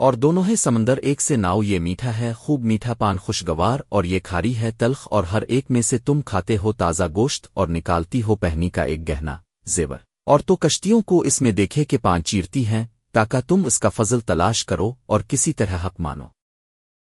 اور دونوں ہی سمندر ایک سے ناؤ، یہ میٹھا ہے، خوب میٹھا پان، خوشگوار، اور یہ کھاری ہے تلخ، اور ہر ایک میں سے تم کھاتے ہو تازہ گوشت اور نکالتی ہو پہنی کا ایک گہنا زیور۔ اور تو کشتیوں کو اس میں دیکھے کہ پان چیرتی ہیں، تاکہ تم اس کا فضل تلاش کرو اور کسی طرح حق مانو۔